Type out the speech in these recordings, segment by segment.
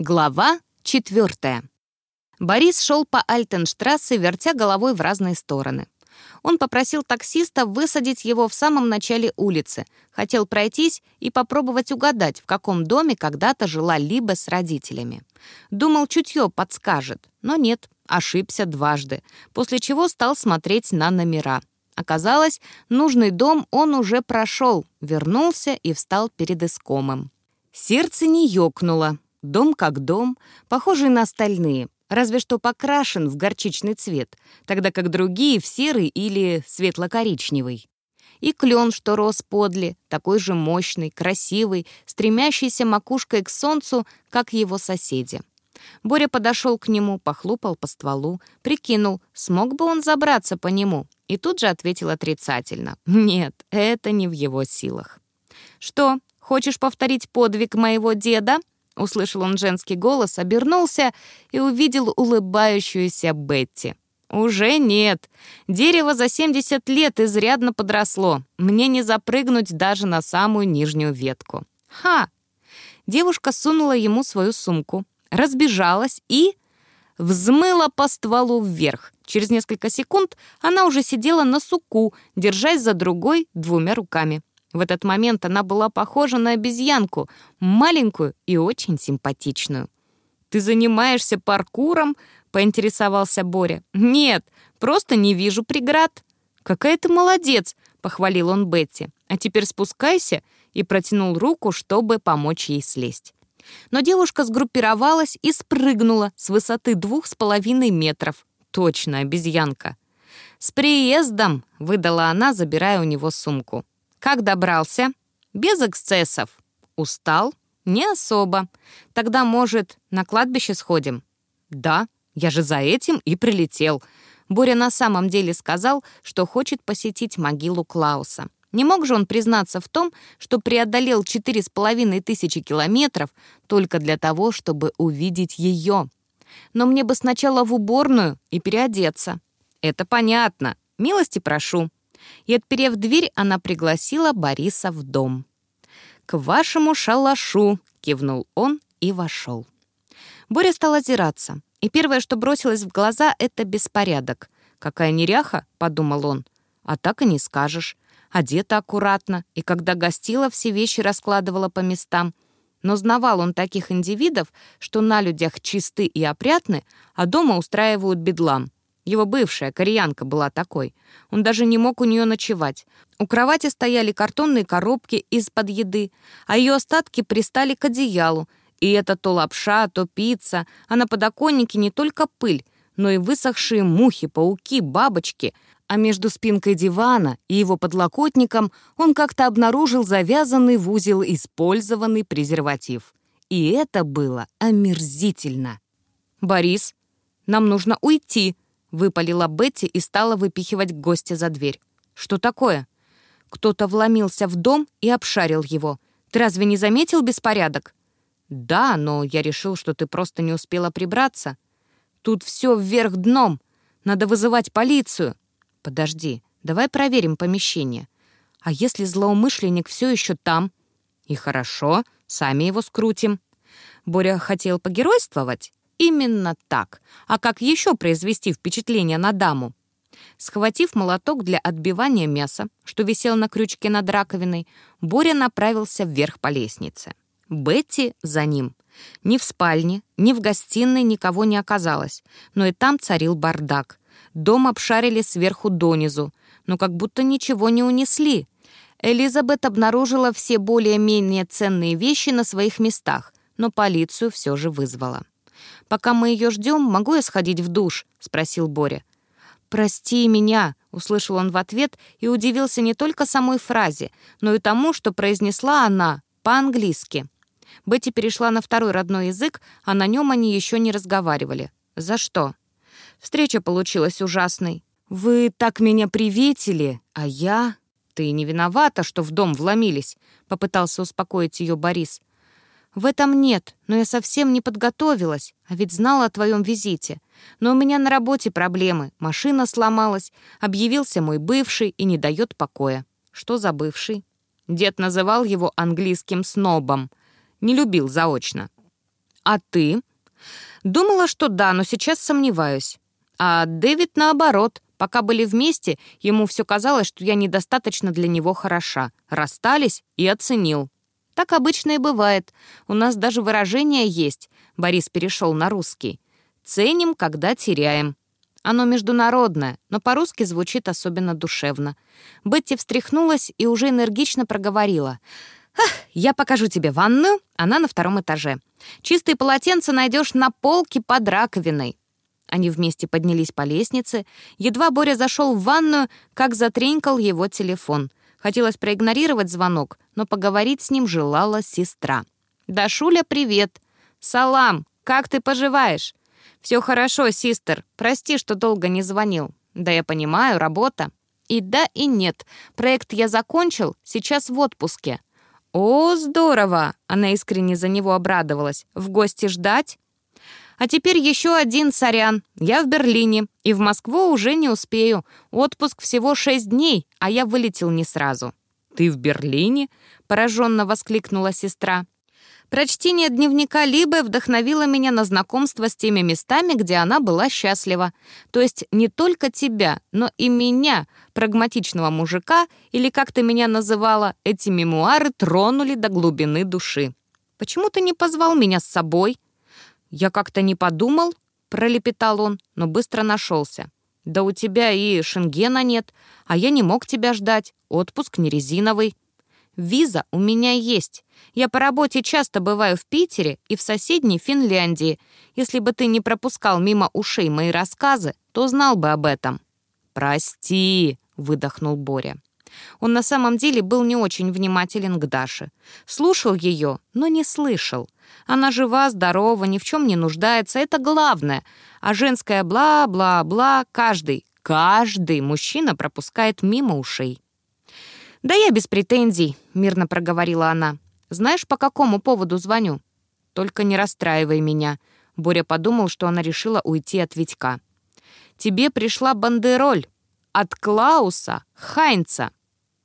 Глава четвертая. Борис шел по Альтенштрассе, вертя головой в разные стороны. Он попросил таксиста высадить его в самом начале улицы, хотел пройтись и попробовать угадать, в каком доме когда-то жила Либо с родителями. Думал, чутье подскажет, но нет, ошибся дважды, после чего стал смотреть на номера. Оказалось, нужный дом он уже прошел, вернулся и встал перед искомым. Сердце не ёкнуло, Дом как дом, похожий на остальные, разве что покрашен в горчичный цвет, тогда как другие в серый или светло-коричневый. И клен, что рос подле, такой же мощный, красивый, стремящийся макушкой к солнцу, как его соседи. Боря подошел к нему, похлопал по стволу, прикинул, смог бы он забраться по нему, и тут же ответил отрицательно. «Нет, это не в его силах». «Что, хочешь повторить подвиг моего деда?» Услышал он женский голос, обернулся и увидел улыбающуюся Бетти. «Уже нет. Дерево за 70 лет изрядно подросло. Мне не запрыгнуть даже на самую нижнюю ветку». «Ха!» Девушка сунула ему свою сумку, разбежалась и... взмыла по стволу вверх. Через несколько секунд она уже сидела на суку, держась за другой двумя руками. В этот момент она была похожа на обезьянку, маленькую и очень симпатичную. «Ты занимаешься паркуром?» — поинтересовался Боря. «Нет, просто не вижу преград». «Какая ты молодец!» — похвалил он Бетти. «А теперь спускайся» и протянул руку, чтобы помочь ей слезть. Но девушка сгруппировалась и спрыгнула с высоты двух с половиной метров. Точно, обезьянка. «С приездом!» — выдала она, забирая у него сумку. Как добрался? Без эксцессов. Устал? Не особо. Тогда, может, на кладбище сходим? Да, я же за этим и прилетел. Боря на самом деле сказал, что хочет посетить могилу Клауса. Не мог же он признаться в том, что преодолел четыре с половиной тысячи километров только для того, чтобы увидеть ее. Но мне бы сначала в уборную и переодеться. Это понятно. Милости прошу и, отперев дверь, она пригласила Бориса в дом. «К вашему шалашу!» — кивнул он и вошел. Боря стал озираться, и первое, что бросилось в глаза, — это беспорядок. «Какая неряха!» — подумал он. «А так и не скажешь. Одета аккуратно, и когда гостила, все вещи раскладывала по местам. Но знавал он таких индивидов, что на людях чисты и опрятны, а дома устраивают бедлам. Его бывшая кореянка была такой. Он даже не мог у нее ночевать. У кровати стояли картонные коробки из-под еды, а ее остатки пристали к одеялу. И это то лапша, то пицца, а на подоконнике не только пыль, но и высохшие мухи, пауки, бабочки. А между спинкой дивана и его подлокотником он как-то обнаружил завязанный в узел использованный презерватив. И это было омерзительно. «Борис, нам нужно уйти», Выпалила Бетти и стала выпихивать гостя за дверь. «Что такое?» «Кто-то вломился в дом и обшарил его. Ты разве не заметил беспорядок?» «Да, но я решил, что ты просто не успела прибраться. Тут все вверх дном. Надо вызывать полицию». «Подожди, давай проверим помещение. А если злоумышленник все еще там?» «И хорошо, сами его скрутим». Боря хотел погеройствовать, Именно так. А как еще произвести впечатление на даму? Схватив молоток для отбивания мяса, что висел на крючке над раковиной, Боря направился вверх по лестнице. Бетти за ним. Ни в спальне, ни в гостиной никого не оказалось, но и там царил бардак. Дом обшарили сверху донизу, но как будто ничего не унесли. Элизабет обнаружила все более-менее ценные вещи на своих местах, но полицию все же вызвала. «Пока мы ее ждем, могу я сходить в душ?» — спросил Боря. «Прости меня», — услышал он в ответ и удивился не только самой фразе, но и тому, что произнесла она по-английски. Бетти перешла на второй родной язык, а на нем они еще не разговаривали. «За что?» «Встреча получилась ужасной. Вы так меня приветили, а я...» «Ты не виновата, что в дом вломились», — попытался успокоить ее Борис. «В этом нет, но я совсем не подготовилась, а ведь знала о твоем визите. Но у меня на работе проблемы, машина сломалась, объявился мой бывший и не дает покоя». «Что за бывший?» Дед называл его английским снобом. Не любил заочно. А ты? Думала, что да, но сейчас сомневаюсь. А Дэвид наоборот. Пока были вместе, ему все казалось, что я недостаточно для него хороша. Расстались и оценил. Так обычно и бывает. У нас даже выражение есть. Борис перешел на русский. «Ценим, когда теряем». Оно международное, но по-русски звучит особенно душевно. Бетти встряхнулась и уже энергично проговорила. «Ах, я покажу тебе ванную, она на втором этаже. Чистые полотенца найдешь на полке под раковиной». Они вместе поднялись по лестнице. Едва Боря зашел в ванную, как затренькал его телефон. Хотелось проигнорировать звонок, но поговорить с ним желала сестра. «Дашуля, привет!» «Салам! Как ты поживаешь?» «Все хорошо, систер. Прости, что долго не звонил». «Да я понимаю, работа». «И да, и нет. Проект я закончил, сейчас в отпуске». «О, здорово!» — она искренне за него обрадовалась. «В гости ждать?» А теперь еще один сорян. Я в Берлине, и в Москву уже не успею. Отпуск всего шесть дней, а я вылетел не сразу». «Ты в Берлине?» — пораженно воскликнула сестра. Прочтение дневника Либы вдохновило меня на знакомство с теми местами, где она была счастлива. То есть не только тебя, но и меня, прагматичного мужика, или как ты меня называла, эти мемуары тронули до глубины души. «Почему ты не позвал меня с собой?» «Я как-то не подумал», — пролепетал он, но быстро нашелся. «Да у тебя и шенгена нет, а я не мог тебя ждать. Отпуск не резиновый». «Виза у меня есть. Я по работе часто бываю в Питере и в соседней Финляндии. Если бы ты не пропускал мимо ушей мои рассказы, то знал бы об этом». «Прости», — выдохнул Боря. Он на самом деле был не очень внимателен к Даше. Слушал ее, но не слышал. Она жива, здорова, ни в чем не нуждается, это главное. А женское бла-бла-бла каждый, каждый мужчина пропускает мимо ушей. «Да я без претензий», — мирно проговорила она. «Знаешь, по какому поводу звоню?» «Только не расстраивай меня», — Боря подумал, что она решила уйти от Витька. «Тебе пришла бандероль от Клауса Хайнца».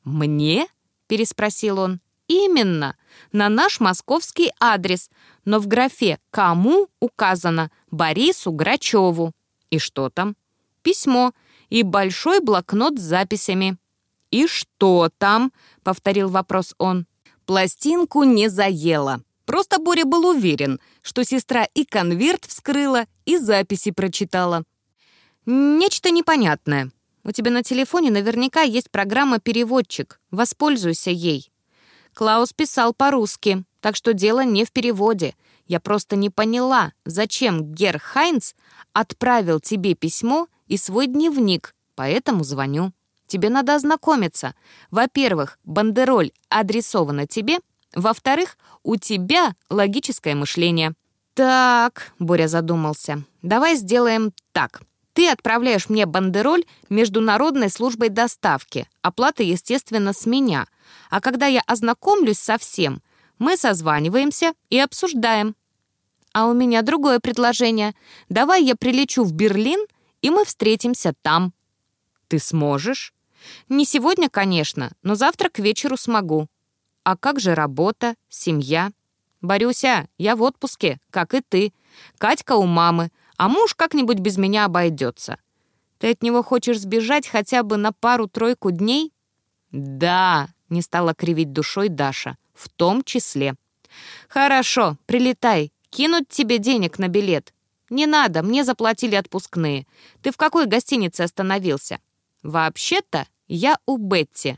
«Мне?» — переспросил он. «Именно, на наш московский адрес, но в графе «Кому» указано «Борису Грачеву». И что там? Письмо и большой блокнот с записями. «И что там?» — повторил вопрос он. Пластинку не заело. Просто Боря был уверен, что сестра и конверт вскрыла, и записи прочитала. «Нечто непонятное. У тебя на телефоне наверняка есть программа-переводчик. Воспользуйся ей». Клаус писал по-русски, так что дело не в переводе. Я просто не поняла, зачем Гер Хайнц отправил тебе письмо и свой дневник, поэтому звоню. Тебе надо ознакомиться. Во-первых, бандероль адресована тебе. Во-вторых, у тебя логическое мышление. «Так», — Боря задумался, — «давай сделаем так. Ты отправляешь мне бандероль Международной службой доставки. Оплата, естественно, с меня. А когда я ознакомлюсь со всем, мы созваниваемся и обсуждаем. А у меня другое предложение. Давай я прилечу в Берлин, и мы встретимся там. Ты сможешь? Не сегодня, конечно, но завтра к вечеру смогу. А как же работа, семья? Борюся, я в отпуске, как и ты. Катька у мамы, а муж как-нибудь без меня обойдется. Ты от него хочешь сбежать хотя бы на пару-тройку дней? Да, не стала кривить душой Даша, в том числе. Хорошо, прилетай, кинуть тебе денег на билет. Не надо, мне заплатили отпускные. Ты в какой гостинице остановился? Вообще-то я у Бетти.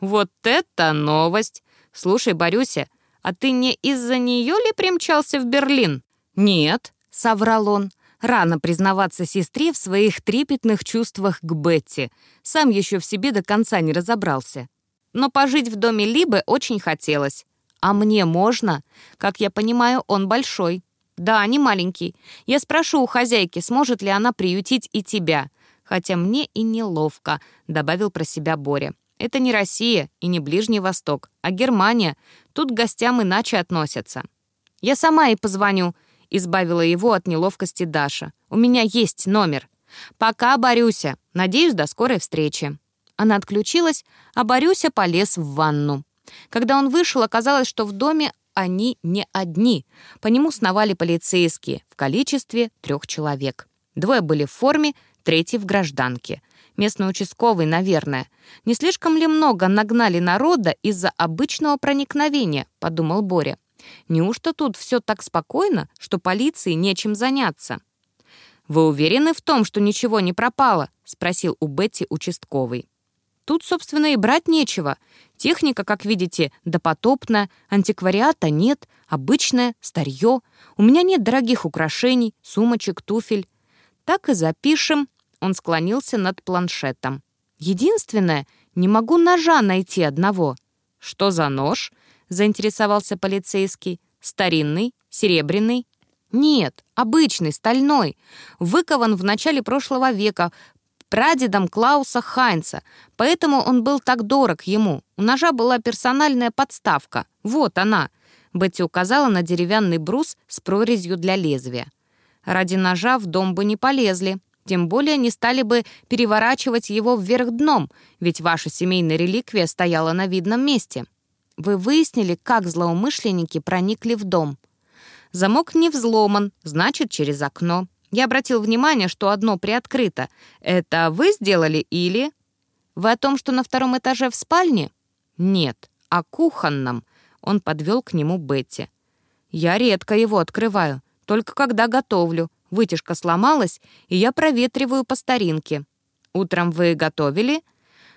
Вот это новость! Слушай, Борюся, а ты не из-за нее ли примчался в Берлин? Нет, соврал он. Рано признаваться сестре в своих трепетных чувствах к Бетти. Сам еще в себе до конца не разобрался. Но пожить в доме Либы очень хотелось. А мне можно? Как я понимаю, он большой. Да, не маленький. Я спрошу у хозяйки, сможет ли она приютить и тебя. Хотя мне и неловко, добавил про себя Боря. Это не Россия и не Ближний Восток, а Германия. Тут к гостям иначе относятся. Я сама и позвоню, избавила его от неловкости Даша. «У меня есть номер. Пока, Борюся. Надеюсь, до скорой встречи». Она отключилась, а Борюся полез в ванну. Когда он вышел, оказалось, что в доме они не одни. По нему сновали полицейские в количестве трех человек. Двое были в форме, третий в гражданке. Местный участковый, наверное. Не слишком ли много нагнали народа из-за обычного проникновения, подумал Боря. Неужто тут все так спокойно, что полиции нечем заняться? «Вы уверены в том, что ничего не пропало?» — спросил у Бетти участковый. «Тут, собственно, и брать нечего. Техника, как видите, допотопная, антиквариата нет, обычное, старье. У меня нет дорогих украшений, сумочек, туфель. Так и запишем». Он склонился над планшетом. «Единственное, не могу ножа найти одного». «Что за нож?» — заинтересовался полицейский. «Старинный? Серебряный?» «Нет, обычный, стальной. Выкован в начале прошлого века прадедом Клауса Хайнца, поэтому он был так дорог ему. У ножа была персональная подставка. Вот она». Бетти указала на деревянный брус с прорезью для лезвия. «Ради ножа в дом бы не полезли. Тем более не стали бы переворачивать его вверх дном, ведь ваша семейная реликвия стояла на видном месте. Вы выяснили, как злоумышленники проникли в дом?» Замок не взломан, значит, через окно. Я обратил внимание, что одно приоткрыто. Это вы сделали или... Вы о том, что на втором этаже в спальне? Нет, о кухонном. Он подвел к нему Бетти. Я редко его открываю, только когда готовлю. Вытяжка сломалась, и я проветриваю по старинке. Утром вы готовили?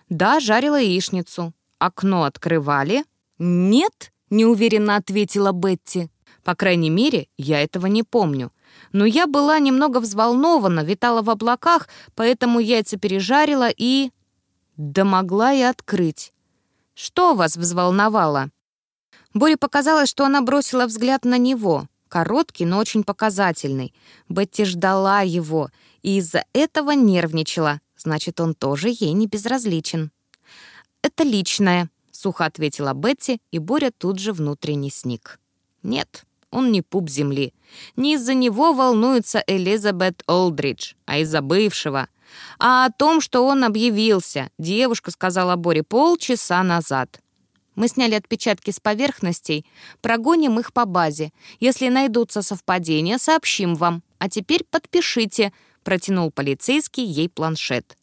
Да, жарила яичницу. Окно открывали? Нет, неуверенно ответила Бетти. По крайней мере, я этого не помню. Но я была немного взволнована, витала в облаках, поэтому яйца пережарила и... Да могла и открыть. Что вас взволновало? Боре показалось, что она бросила взгляд на него. Короткий, но очень показательный. Бетти ждала его и из-за этого нервничала. Значит, он тоже ей не безразличен. «Это личное», — сухо ответила Бетти, и Боря тут же внутренне сник. «Нет, он не пуп земли. Не из-за него волнуется Элизабет Олдридж, а из-за бывшего. А о том, что он объявился, девушка сказала Боре полчаса назад. Мы сняли отпечатки с поверхностей, прогоним их по базе. Если найдутся совпадения, сообщим вам. А теперь подпишите», — протянул полицейский ей планшет.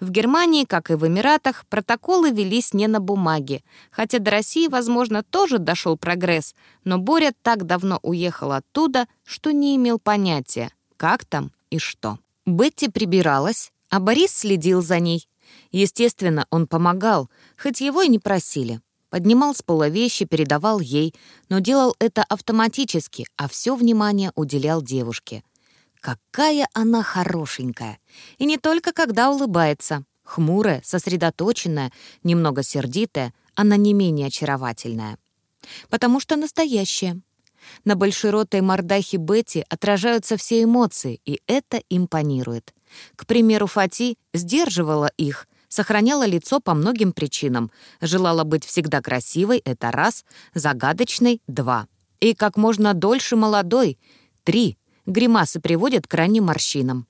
В Германии, как и в Эмиратах, протоколы велись не на бумаге, хотя до России, возможно, тоже дошел прогресс, но Боря так давно уехал оттуда, что не имел понятия, как там и что. Бетти прибиралась, а Борис следил за ней. Естественно, он помогал, хоть его и не просили. Поднимал с пола вещи, передавал ей, но делал это автоматически, а все внимание уделял девушке. Какая она хорошенькая! И не только когда улыбается. Хмурая, сосредоточенная, немного сердитая, она не менее очаровательная. Потому что настоящая. На большеротой мордахе Бетти отражаются все эмоции, и это импонирует. К примеру, Фати сдерживала их, сохраняла лицо по многим причинам, желала быть всегда красивой — это раз, загадочной — два. И как можно дольше молодой — три. Гримасы приводят к ранним морщинам.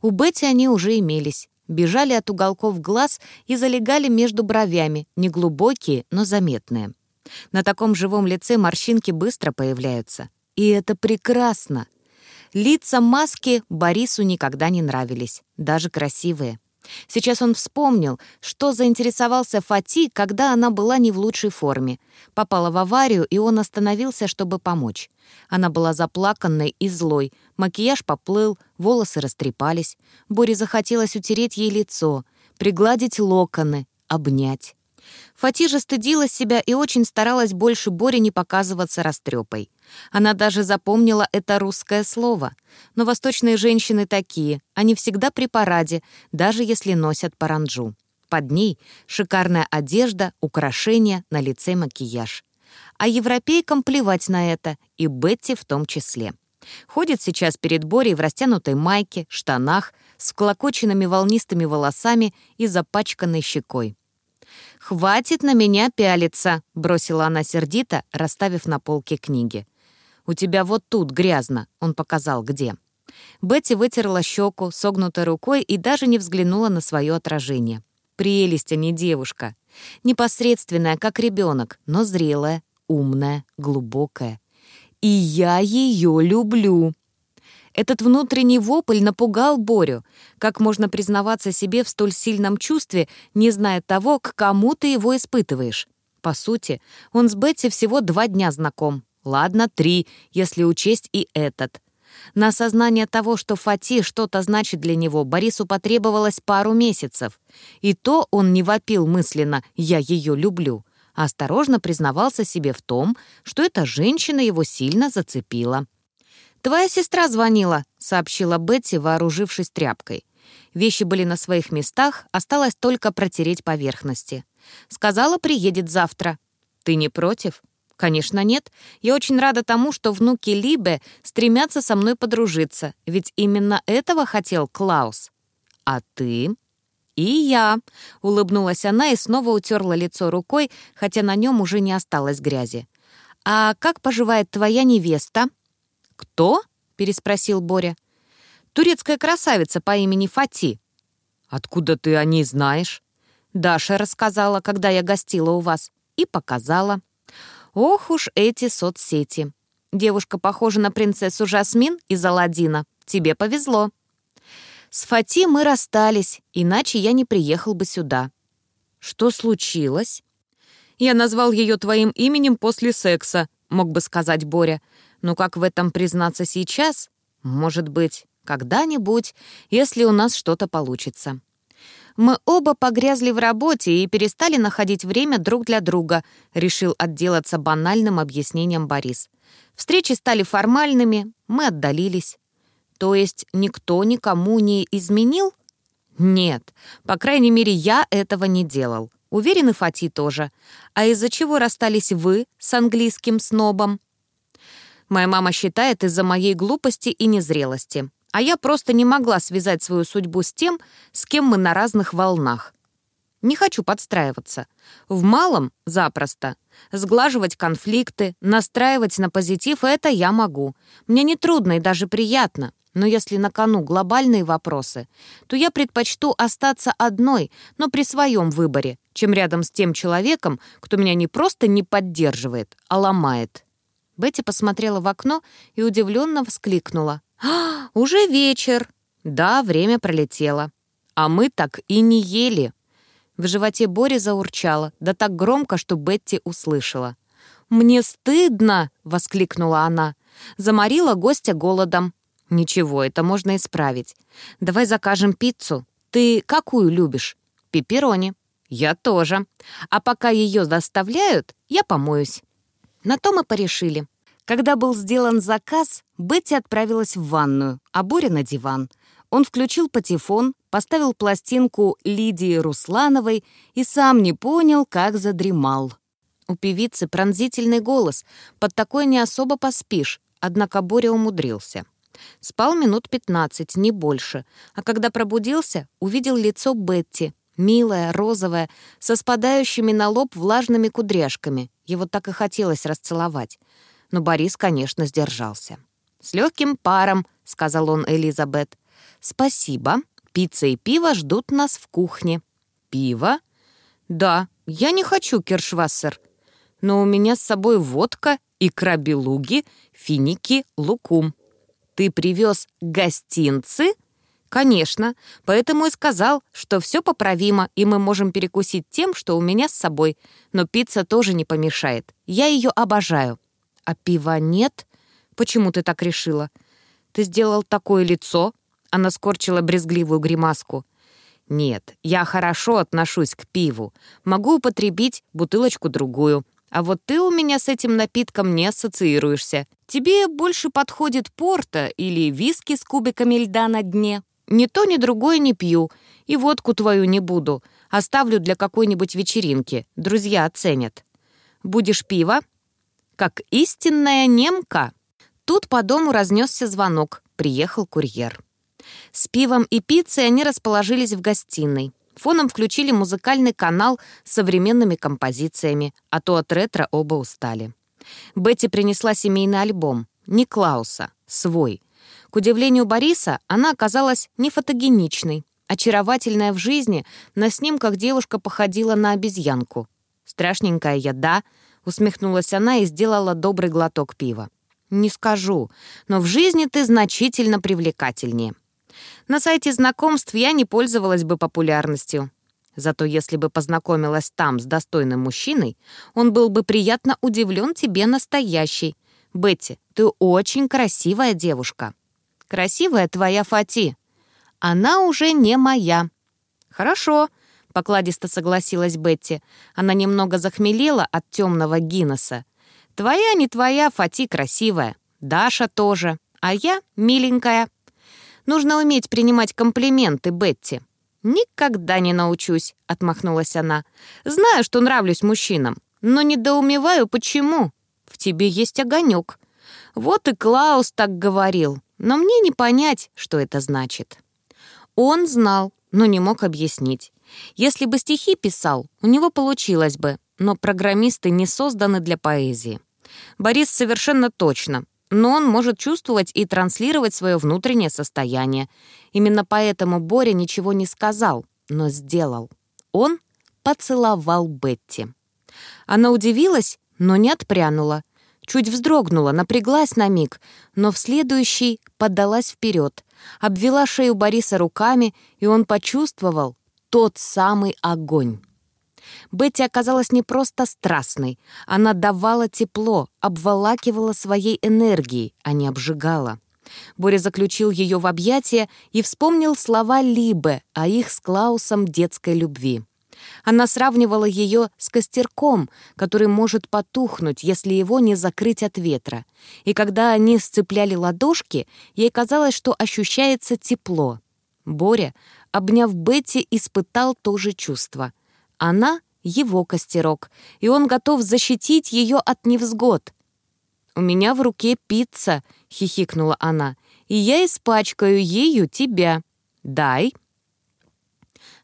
У Бетти они уже имелись. Бежали от уголков глаз и залегали между бровями, неглубокие, но заметные. На таком живом лице морщинки быстро появляются. И это прекрасно. Лица маски Борису никогда не нравились, даже красивые. Сейчас он вспомнил, что заинтересовался Фати, когда она была не в лучшей форме. Попала в аварию, и он остановился, чтобы помочь. Она была заплаканной и злой, макияж поплыл, волосы растрепались. Боре захотелось утереть ей лицо, пригладить локоны, обнять. Фати же стыдила себя и очень старалась больше Боре не показываться растрепой. Она даже запомнила это русское слово. Но восточные женщины такие, они всегда при параде, даже если носят паранджу. Под ней шикарная одежда, украшения, на лице макияж. А европейкам плевать на это, и Бетти в том числе. Ходит сейчас перед Борей в растянутой майке, штанах, с вклокоченными волнистыми волосами и запачканной щекой. «Хватит на меня пялиться», — бросила она сердито, расставив на полке книги. «У тебя вот тут грязно», — он показал, где. Бетти вытерла щеку, согнутой рукой и даже не взглянула на свое отражение. Прелесть, а не девушка. Непосредственная, как ребенок, но зрелая, умная, глубокая. И я ее люблю. Этот внутренний вопль напугал Борю. Как можно признаваться себе в столь сильном чувстве, не зная того, к кому ты его испытываешь? По сути, он с Бетти всего два дня знаком. Ладно, три, если учесть и этот. На осознание того, что Фати что-то значит для него, Борису потребовалось пару месяцев. И то он не вопил мысленно «я ее люблю», а осторожно признавался себе в том, что эта женщина его сильно зацепила. «Твоя сестра звонила», — сообщила Бетти, вооружившись тряпкой. Вещи были на своих местах, осталось только протереть поверхности. Сказала, приедет завтра. «Ты не против?» Конечно, нет. Я очень рада тому, что внуки Либе стремятся со мной подружиться, ведь именно этого хотел Клаус. А ты? И я, улыбнулась она и снова утерла лицо рукой, хотя на нем уже не осталось грязи. А как поживает твоя невеста? Кто? переспросил Боря. Турецкая красавица по имени Фати. Откуда ты о ней знаешь? Даша рассказала, когда я гостила у вас, и показала. Ох уж эти соцсети. Девушка похожа на принцессу Жасмин из Аладдина. Тебе повезло. С Фати мы расстались, иначе я не приехал бы сюда. Что случилось? Я назвал ее твоим именем после секса, мог бы сказать Боря. Но как в этом признаться сейчас? Может быть, когда-нибудь, если у нас что-то получится. Мы оба погрязли в работе и перестали находить время друг для друга, решил отделаться банальным объяснением Борис. Встречи стали формальными, мы отдалились. То есть никто никому не изменил? Нет, по крайней мере, я этого не делал. Уверен, и Фати тоже. А из-за чего расстались вы с английским снобом? Моя мама считает из-за моей глупости и незрелости а я просто не могла связать свою судьбу с тем, с кем мы на разных волнах. Не хочу подстраиваться. В малом — запросто. Сглаживать конфликты, настраивать на позитив — это я могу. Мне не трудно и даже приятно. Но если на кону глобальные вопросы, то я предпочту остаться одной, но при своем выборе, чем рядом с тем человеком, кто меня не просто не поддерживает, а ломает. Бетти посмотрела в окно и удивленно вскликнула. «А, уже вечер!» Да, время пролетело. А мы так и не ели. В животе Бори заурчало, да так громко, что Бетти услышала. «Мне стыдно!» — воскликнула она. Заморила гостя голодом. «Ничего, это можно исправить. Давай закажем пиццу. Ты какую любишь?» «Пепперони». «Я тоже. А пока ее доставляют, я помоюсь». На то мы порешили. Когда был сделан заказ, Бетти отправилась в ванную, а Боря на диван. Он включил патефон, поставил пластинку Лидии Руслановой и сам не понял, как задремал. У певицы пронзительный голос, под такой не особо поспишь, однако Боря умудрился. Спал минут пятнадцать, не больше, а когда пробудился, увидел лицо Бетти, милое, розовое, со спадающими на лоб влажными кудряшками. Его так и хотелось расцеловать но Борис, конечно, сдержался. «С легким паром», — сказал он Элизабет. «Спасибо. Пицца и пиво ждут нас в кухне». «Пиво?» «Да, я не хочу киршвассер. Но у меня с собой водка, икра белуги, финики, лукум». «Ты привез гостинцы?» «Конечно, поэтому и сказал, что все поправимо, и мы можем перекусить тем, что у меня с собой. Но пицца тоже не помешает. Я ее обожаю а пива нет? Почему ты так решила? Ты сделал такое лицо?» Она скорчила брезгливую гримаску. «Нет, я хорошо отношусь к пиву. Могу употребить бутылочку-другую. А вот ты у меня с этим напитком не ассоциируешься. Тебе больше подходит порта или виски с кубиками льда на дне. Ни то, ни другое не пью. И водку твою не буду. Оставлю для какой-нибудь вечеринки. Друзья оценят. Будешь пиво? как истинная немка. Тут по дому разнесся звонок. Приехал курьер. С пивом и пиццей они расположились в гостиной. Фоном включили музыкальный канал с современными композициями, а то от ретро оба устали. Бетти принесла семейный альбом. Не Клауса, свой. К удивлению Бориса, она оказалась не фотогеничной. Очаровательная в жизни, на снимках девушка походила на обезьянку. Страшненькая я, да, усмехнулась она и сделала добрый глоток пива. «Не скажу, но в жизни ты значительно привлекательнее. На сайте знакомств я не пользовалась бы популярностью. Зато если бы познакомилась там с достойным мужчиной, он был бы приятно удивлен тебе настоящий. Бетти, ты очень красивая девушка. Красивая твоя Фати. Она уже не моя. Хорошо, покладисто согласилась Бетти. Она немного захмелела от темного Гиннесса. Твоя не твоя, Фати красивая. Даша тоже. А я миленькая. Нужно уметь принимать комплименты, Бетти. «Никогда не научусь», — отмахнулась она. «Знаю, что нравлюсь мужчинам, но недоумеваю, почему. В тебе есть огонек. Вот и Клаус так говорил, но мне не понять, что это значит». Он знал, но не мог объяснить. Если бы стихи писал, у него получилось бы, но программисты не созданы для поэзии. Борис совершенно точно но он может чувствовать и транслировать свое внутреннее состояние. Именно поэтому Боря ничего не сказал, но сделал. Он поцеловал Бетти. Она удивилась, но не отпрянула. Чуть вздрогнула, напряглась на миг, но в следующий подалась вперед, обвела шею Бориса руками, и он почувствовал тот самый огонь. Бетти оказалась не просто страстной. Она давала тепло, обволакивала своей энергией, а не обжигала. Боря заключил ее в объятия и вспомнил слова Либе о их с Клаусом детской любви. Она сравнивала ее с костерком, который может потухнуть, если его не закрыть от ветра. И когда они сцепляли ладошки, ей казалось, что ощущается тепло. Боря, обняв Бетти, испытал то же чувство — она — его костерок, и он готов защитить ее от невзгод. «У меня в руке пицца», — хихикнула она, «и я испачкаю ею тебя. Дай».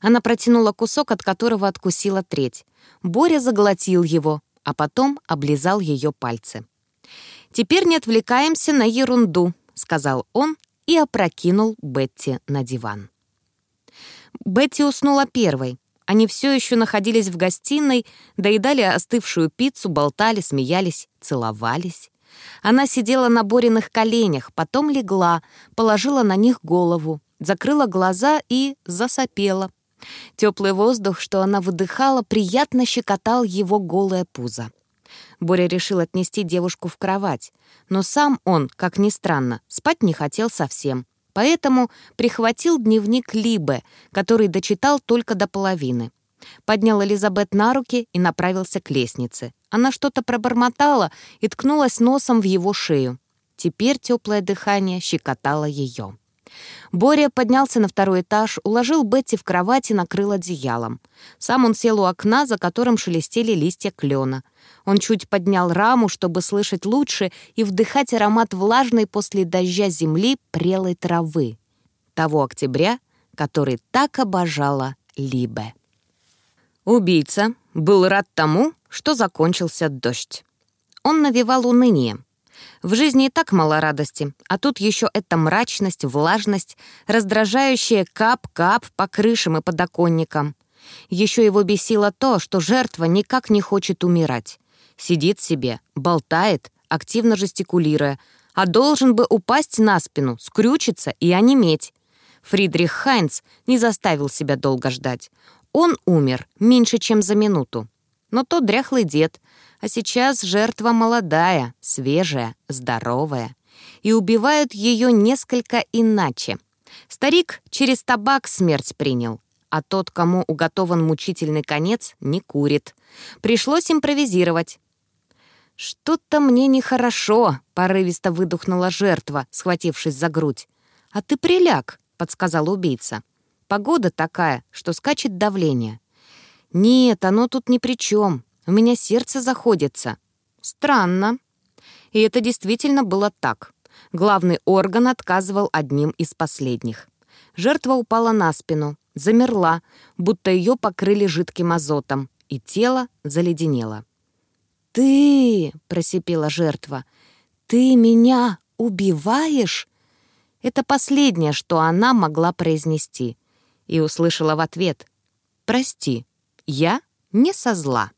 Она протянула кусок, от которого откусила треть. Боря заглотил его, а потом облизал ее пальцы. «Теперь не отвлекаемся на ерунду», — сказал он и опрокинул Бетти на диван. Бетти уснула первой, они все еще находились в гостиной, доедали остывшую пиццу, болтали, смеялись, целовались. Она сидела на Бориных коленях, потом легла, положила на них голову, закрыла глаза и засопела. Теплый воздух, что она выдыхала, приятно щекотал его голое пузо. Боря решил отнести девушку в кровать, но сам он, как ни странно, спать не хотел совсем. Поэтому прихватил дневник Либе, который дочитал только до половины. Поднял Элизабет на руки и направился к лестнице. Она что-то пробормотала и ткнулась носом в его шею. Теперь теплое дыхание щекотало ее. Боря поднялся на второй этаж, уложил Бетти в кровать и накрыл одеялом. Сам он сел у окна, за которым шелестели листья клена. Он чуть поднял раму, чтобы слышать лучше и вдыхать аромат влажной после дождя земли прелой травы. Того октября, который так обожала Либе. Убийца был рад тому, что закончился дождь. Он навевал уныние — в жизни и так мало радости, а тут еще эта мрачность, влажность, раздражающая кап-кап по крышам и подоконникам. Еще его бесило то, что жертва никак не хочет умирать. Сидит себе, болтает, активно жестикулируя, а должен бы упасть на спину, скрючиться и онеметь. Фридрих Хайнц не заставил себя долго ждать. Он умер меньше, чем за минуту. Но тот дряхлый дед, а сейчас жертва молодая, свежая, здоровая. И убивают ее несколько иначе. Старик через табак смерть принял, а тот, кому уготован мучительный конец, не курит. Пришлось импровизировать. «Что-то мне нехорошо», — порывисто выдохнула жертва, схватившись за грудь. «А ты приляг», — подсказал убийца. «Погода такая, что скачет давление». «Нет, оно тут ни при чем. У меня сердце заходится. Странно. И это действительно было так. Главный орган отказывал одним из последних. Жертва упала на спину, замерла, будто ее покрыли жидким азотом, и тело заледенело. «Ты!» — просипела жертва. «Ты меня убиваешь?» Это последнее, что она могла произнести. И услышала в ответ. «Прости, я не со зла».